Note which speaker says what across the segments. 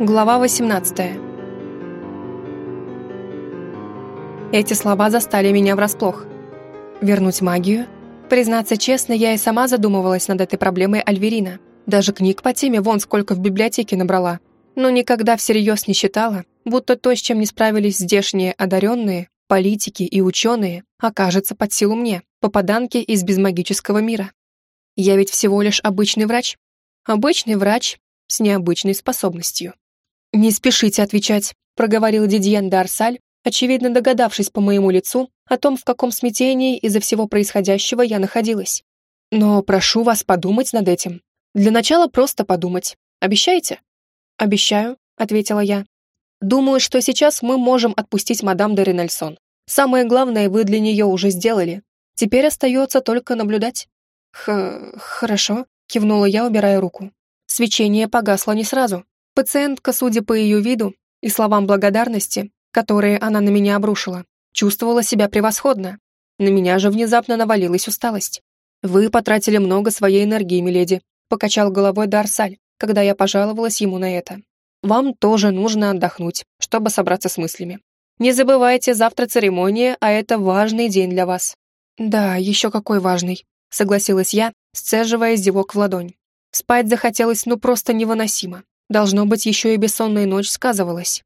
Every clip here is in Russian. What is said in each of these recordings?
Speaker 1: Глава 18 Эти слова застали меня врасплох. Вернуть магию? Признаться честно, я и сама задумывалась над этой проблемой Альверина. Даже книг по теме вон сколько в библиотеке набрала. Но никогда всерьез не считала, будто то, с чем не справились здешние одаренные, политики и ученые, окажется под силу мне, попаданке из безмагического мира. Я ведь всего лишь обычный врач. Обычный врач с необычной способностью. «Не спешите отвечать», — проговорил Дидьен Дарсаль, очевидно догадавшись по моему лицу о том, в каком смятении из-за всего происходящего я находилась. «Но прошу вас подумать над этим. Для начала просто подумать. Обещаете?» «Обещаю», — ответила я. «Думаю, что сейчас мы можем отпустить мадам де Ренальсон. Самое главное вы для нее уже сделали. Теперь остается только наблюдать». «Х... хорошо», — кивнула я, убирая руку. Свечение погасло не сразу. Пациентка, судя по ее виду и словам благодарности, которые она на меня обрушила, чувствовала себя превосходно. На меня же внезапно навалилась усталость. «Вы потратили много своей энергии, миледи», — покачал головой Дарсаль, когда я пожаловалась ему на это. «Вам тоже нужно отдохнуть, чтобы собраться с мыслями. Не забывайте, завтра церемония, а это важный день для вас». «Да, еще какой важный», — согласилась я, сцеживая зевок в ладонь. Спать захотелось ну просто невыносимо. Должно быть, еще и бессонная ночь сказывалась.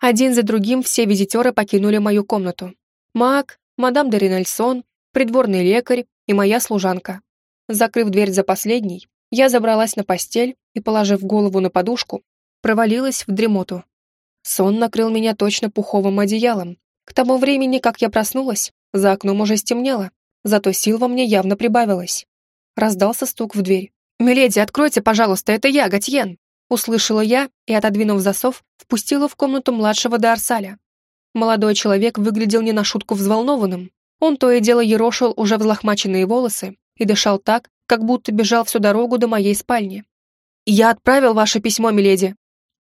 Speaker 1: Один за другим все визитеры покинули мою комнату. Маг, мадам де Ринальсон, придворный лекарь и моя служанка. Закрыв дверь за последней, я забралась на постель и, положив голову на подушку, провалилась в дремоту. Сон накрыл меня точно пуховым одеялом. К тому времени, как я проснулась, за окном уже стемнело, зато сил во мне явно прибавилось. Раздался стук в дверь. «Миледи, откройте, пожалуйста, это я, Гатьен!» Услышала я и, отодвинув засов, впустила в комнату младшего Дарсаля. Молодой человек выглядел не на шутку взволнованным. Он то и дело ерошил уже взлохмаченные волосы и дышал так, как будто бежал всю дорогу до моей спальни. «Я отправил ваше письмо, миледи!»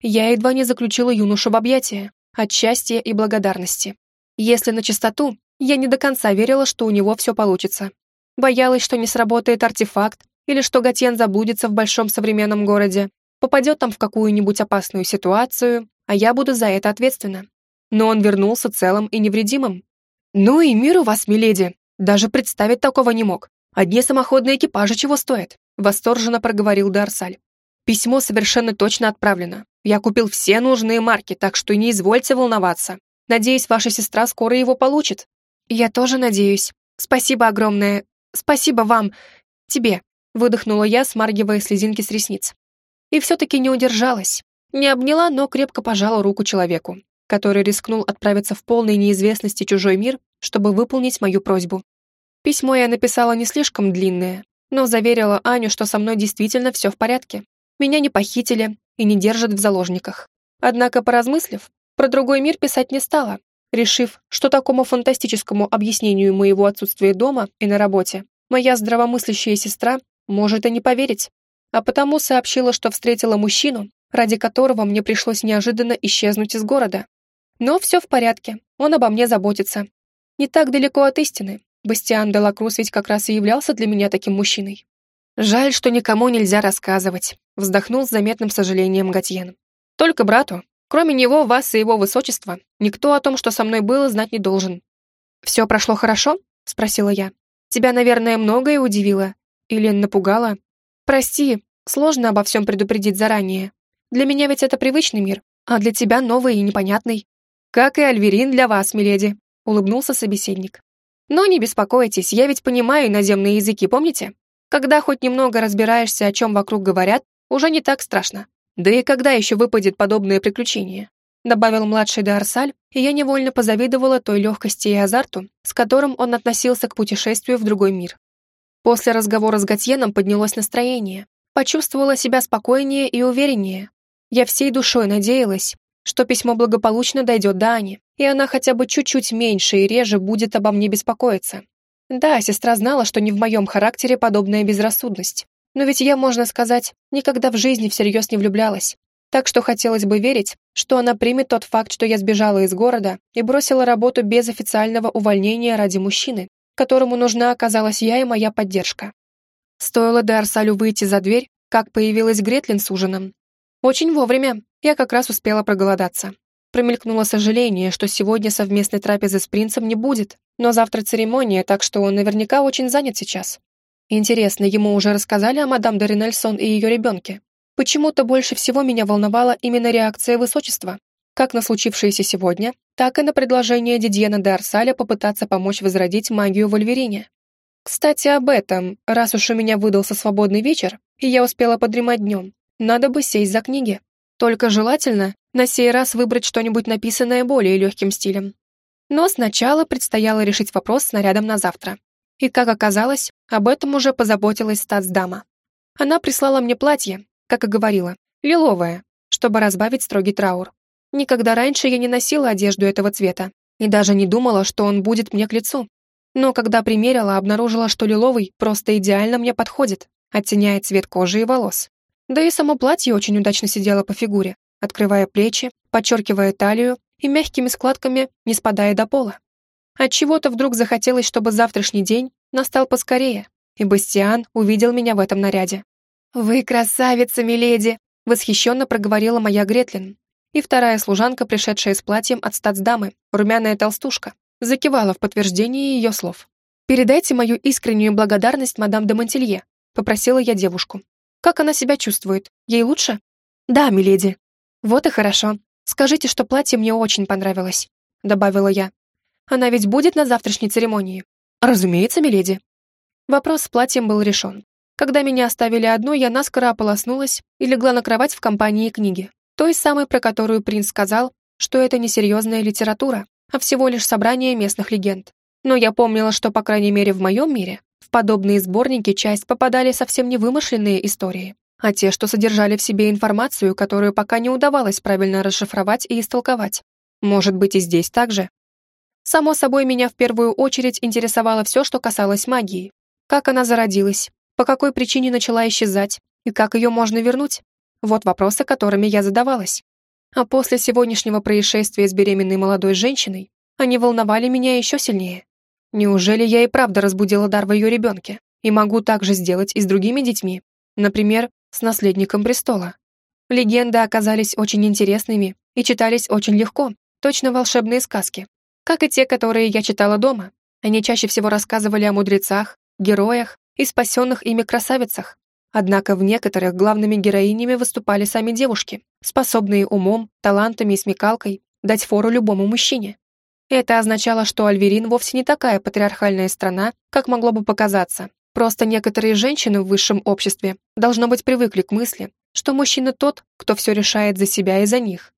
Speaker 1: Я едва не заключила юношу в объятия, от счастья и благодарности. Если на чистоту, я не до конца верила, что у него все получится. Боялась, что не сработает артефакт, или что Гатьен заблудится в большом современном городе, попадет там в какую-нибудь опасную ситуацию, а я буду за это ответственна. Но он вернулся целым и невредимым. «Ну и мир у вас, миледи! Даже представить такого не мог. Одни самоходные экипажи чего стоят?» Восторженно проговорил Дарсаль. «Письмо совершенно точно отправлено. Я купил все нужные марки, так что не извольте волноваться. Надеюсь, ваша сестра скоро его получит». «Я тоже надеюсь. Спасибо огромное. Спасибо вам. Тебе», — выдохнула я, смаргивая слезинки с ресниц. И все-таки не удержалась. Не обняла, но крепко пожала руку человеку, который рискнул отправиться в полной неизвестности чужой мир, чтобы выполнить мою просьбу. Письмо я написала не слишком длинное, но заверила Аню, что со мной действительно все в порядке. Меня не похитили и не держат в заложниках. Однако, поразмыслив, про другой мир писать не стала, решив, что такому фантастическому объяснению моего отсутствия дома и на работе моя здравомыслящая сестра может и не поверить а потому сообщила, что встретила мужчину, ради которого мне пришлось неожиданно исчезнуть из города. Но все в порядке, он обо мне заботится. Не так далеко от истины. Бастиан де Лакрус ведь как раз и являлся для меня таким мужчиной. Жаль, что никому нельзя рассказывать, вздохнул с заметным сожалением Гатьен. Только брату. Кроме него, вас и его высочества, никто о том, что со мной было, знать не должен. «Все прошло хорошо?» — спросила я. «Тебя, наверное, многое удивило? Или напугало?» «Прости, сложно обо всем предупредить заранее. Для меня ведь это привычный мир, а для тебя новый и непонятный. Как и Альверин для вас, миледи», — улыбнулся собеседник. «Но не беспокойтесь, я ведь понимаю иноземные языки, помните? Когда хоть немного разбираешься, о чем вокруг говорят, уже не так страшно. Да и когда еще выпадет подобное приключение?» Добавил младший Дарсаль, и я невольно позавидовала той легкости и азарту, с которым он относился к путешествию в другой мир. После разговора с Гатьеном поднялось настроение. Почувствовала себя спокойнее и увереннее. Я всей душой надеялась, что письмо благополучно дойдет до Ани, и она хотя бы чуть-чуть меньше и реже будет обо мне беспокоиться. Да, сестра знала, что не в моем характере подобная безрассудность. Но ведь я, можно сказать, никогда в жизни всерьез не влюблялась. Так что хотелось бы верить, что она примет тот факт, что я сбежала из города и бросила работу без официального увольнения ради мужчины, которому нужна оказалась я и моя поддержка. Стоило Дарсалю выйти за дверь, как появилась Гретлин с ужином. Очень вовремя. Я как раз успела проголодаться. Промелькнуло сожаление, что сегодня совместной трапезы с принцем не будет, но завтра церемония, так что он наверняка очень занят сейчас. Интересно, ему уже рассказали о мадам де Ренельсон и ее ребенке? Почему-то больше всего меня волновала именно реакция высочества, как на случившееся сегодня, так и на предложение Дидьена де Арсаля попытаться помочь возродить магию в Альверине. Кстати, об этом, раз уж у меня выдался свободный вечер, и я успела подремать днем, надо бы сесть за книги. Только желательно на сей раз выбрать что-нибудь написанное более легким стилем. Но сначала предстояло решить вопрос с нарядом на завтра. И, как оказалось, об этом уже позаботилась статсдама. Она прислала мне платье, как и говорила, лиловое, чтобы разбавить строгий траур. Никогда раньше я не носила одежду этого цвета и даже не думала, что он будет мне к лицу. Но когда примерила, обнаружила, что лиловый просто идеально мне подходит, оттеняет цвет кожи и волос. Да и само платье очень удачно сидело по фигуре, открывая плечи, подчеркивая талию и мягкими складками не спадая до пола. Отчего-то вдруг захотелось, чтобы завтрашний день настал поскорее, и Бастиан увидел меня в этом наряде. «Вы красавица, миледи!» — восхищенно проговорила моя Гретлин. И вторая служанка, пришедшая с платьем от статсдамы, румяная толстушка, закивала в подтверждение ее слов. «Передайте мою искреннюю благодарность мадам де Монтелье», — попросила я девушку. Как она себя чувствует? Ей лучше? Да, миледи. Вот и хорошо. Скажите, что платье мне очень понравилось, добавила я. Она ведь будет на завтрашней церемонии. Разумеется, миледи. Вопрос с платьем был решен. Когда меня оставили одну, я наскоро ополоснулась и легла на кровать в компании книги. Той самой, про которую принц сказал, что это не серьезная литература, а всего лишь собрание местных легенд. Но я помнила, что, по крайней мере, в моем мире в подобные сборники часть попадали совсем не вымышленные истории, а те, что содержали в себе информацию, которую пока не удавалось правильно расшифровать и истолковать. Может быть, и здесь так же? Само собой, меня в первую очередь интересовало все, что касалось магии. Как она зародилась, по какой причине начала исчезать и как ее можно вернуть. Вот вопросы, которыми я задавалась. А после сегодняшнего происшествия с беременной молодой женщиной они волновали меня еще сильнее. Неужели я и правда разбудила дар в ее ребенке? И могу так же сделать и с другими детьми? Например, с наследником престола. Легенды оказались очень интересными и читались очень легко, точно волшебные сказки. Как и те, которые я читала дома. Они чаще всего рассказывали о мудрецах, героях и спасенных ими красавицах. Однако в некоторых главными героинями выступали сами девушки, способные умом, талантами и смекалкой дать фору любому мужчине. Это означало, что Альверин вовсе не такая патриархальная страна, как могло бы показаться. Просто некоторые женщины в высшем обществе должно быть привыкли к мысли, что мужчина тот, кто все решает за себя и за них.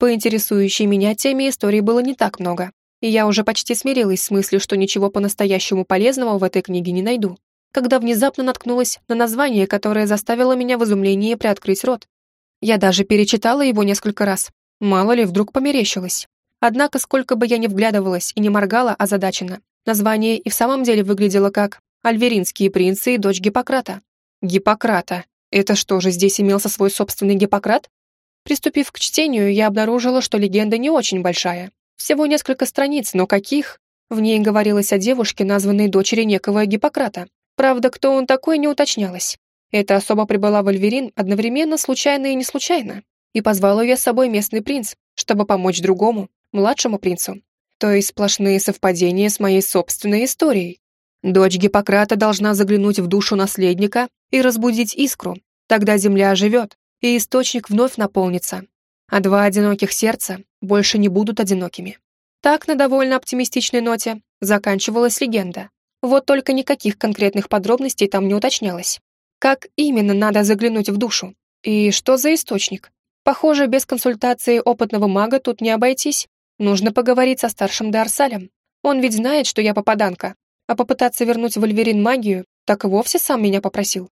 Speaker 1: По интересующей меня теме истории было не так много, и я уже почти смирилась с мыслью, что ничего по-настоящему полезного в этой книге не найду, когда внезапно наткнулась на название, которое заставило меня в изумлении приоткрыть рот. Я даже перечитала его несколько раз. Мало ли, вдруг померещилось. Однако, сколько бы я ни вглядывалась и не моргала озадаченно, название и в самом деле выглядело как «Альверинские принцы и дочь Гиппократа». Гиппократа. Это что же, здесь имелся свой собственный Гиппократ? Приступив к чтению, я обнаружила, что легенда не очень большая. Всего несколько страниц, но каких? В ней говорилось о девушке, названной дочери некого Гиппократа. Правда, кто он такой, не уточнялось. Эта особа прибыла в Альверин одновременно случайно и не случайно, и позвал ее с собой местный принц, чтобы помочь другому, младшему принцу. То есть сплошные совпадения с моей собственной историей. Дочь Гиппократа должна заглянуть в душу наследника и разбудить искру. Тогда земля оживет, и источник вновь наполнится. А два одиноких сердца больше не будут одинокими. Так, на довольно оптимистичной ноте, заканчивалась легенда. Вот только никаких конкретных подробностей там не уточнялось. Как именно надо заглянуть в душу? И что за источник? Похоже, без консультации опытного мага тут не обойтись. Нужно поговорить со старшим Дарсалем. Он ведь знает, что я попаданка. А попытаться вернуть Вольверин магию, так и вовсе сам меня попросил.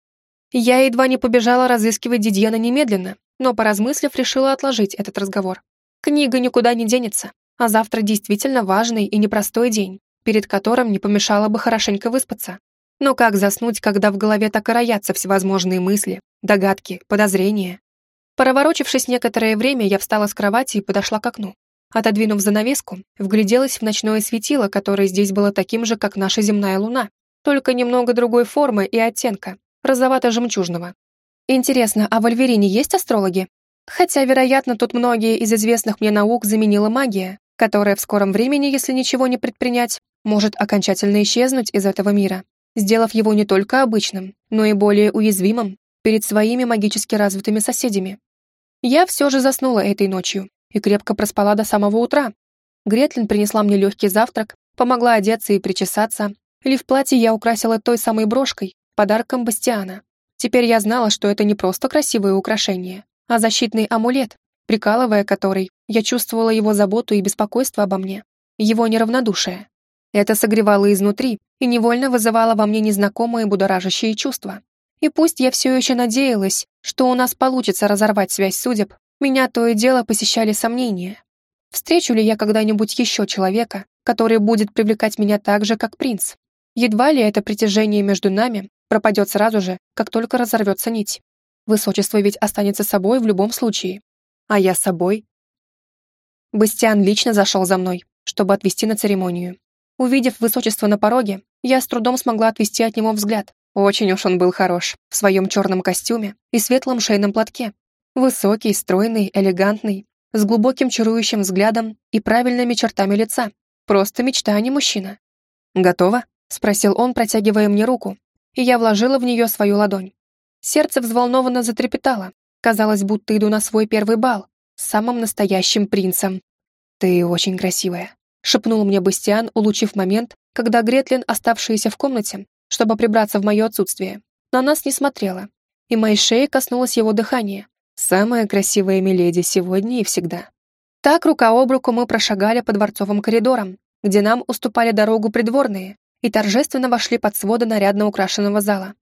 Speaker 1: Я едва не побежала разыскивать Дидьена немедленно, но, поразмыслив, решила отложить этот разговор. Книга никуда не денется, а завтра действительно важный и непростой день, перед которым не помешало бы хорошенько выспаться. Но как заснуть, когда в голове так и роятся всевозможные мысли, догадки, подозрения? Проворочившись некоторое время, я встала с кровати и подошла к окну. Отодвинув занавеску, вгляделась в ночное светило, которое здесь было таким же, как наша земная луна, только немного другой формы и оттенка, розовато-жемчужного. Интересно, а в Альверине есть астрологи? Хотя, вероятно, тут многие из известных мне наук заменила магия, которая в скором времени, если ничего не предпринять, может окончательно исчезнуть из этого мира, сделав его не только обычным, но и более уязвимым перед своими магически развитыми соседями. Я все же заснула этой ночью и крепко проспала до самого утра. Гретлин принесла мне легкий завтрак, помогла одеться и причесаться. Лиф платье я украсила той самой брошкой, подарком Бастиана. Теперь я знала, что это не просто красивое украшение, а защитный амулет, прикалывая который, я чувствовала его заботу и беспокойство обо мне, его неравнодушие. Это согревало изнутри и невольно вызывало во мне незнакомые будоражащие чувства. И пусть я все еще надеялась, что у нас получится разорвать связь судеб, меня то и дело посещали сомнения. Встречу ли я когда-нибудь еще человека, который будет привлекать меня так же, как принц? Едва ли это притяжение между нами пропадет сразу же, как только разорвется нить. Высочество ведь останется собой в любом случае. А я собой. Бастиан лично зашел за мной, чтобы отвезти на церемонию. Увидев высочество на пороге, я с трудом смогла отвести от него взгляд. Очень уж он был хорош, в своем черном костюме и светлом шейном платке. Высокий, стройный, элегантный, с глубоким чарующим взглядом и правильными чертами лица. Просто мечта, а не мужчина. «Готово?» — спросил он, протягивая мне руку, и я вложила в нее свою ладонь. Сердце взволнованно затрепетало. Казалось, будто иду на свой первый бал с самым настоящим принцем. «Ты очень красивая», — шепнул мне Бастиан, улучив момент, когда Гретлин, оставшаяся в комнате, чтобы прибраться в мое отсутствие, на нас не смотрела, и моей шеи коснулось его дыхания. Самая красивая миледи сегодня и всегда. Так рука об руку мы прошагали по дворцовым коридорам, где нам уступали дорогу придворные, и торжественно вошли под своды нарядно украшенного зала.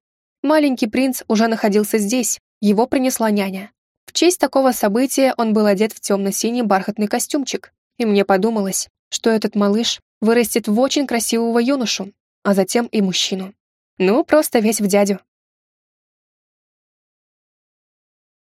Speaker 1: Маленький принц уже находился здесь, его принесла няня. В честь такого события он был одет в темно-синий бархатный костюмчик, и мне подумалось, что этот малыш вырастет в очень красивого юношу, а затем и мужчину. Ну, просто весь в дядю.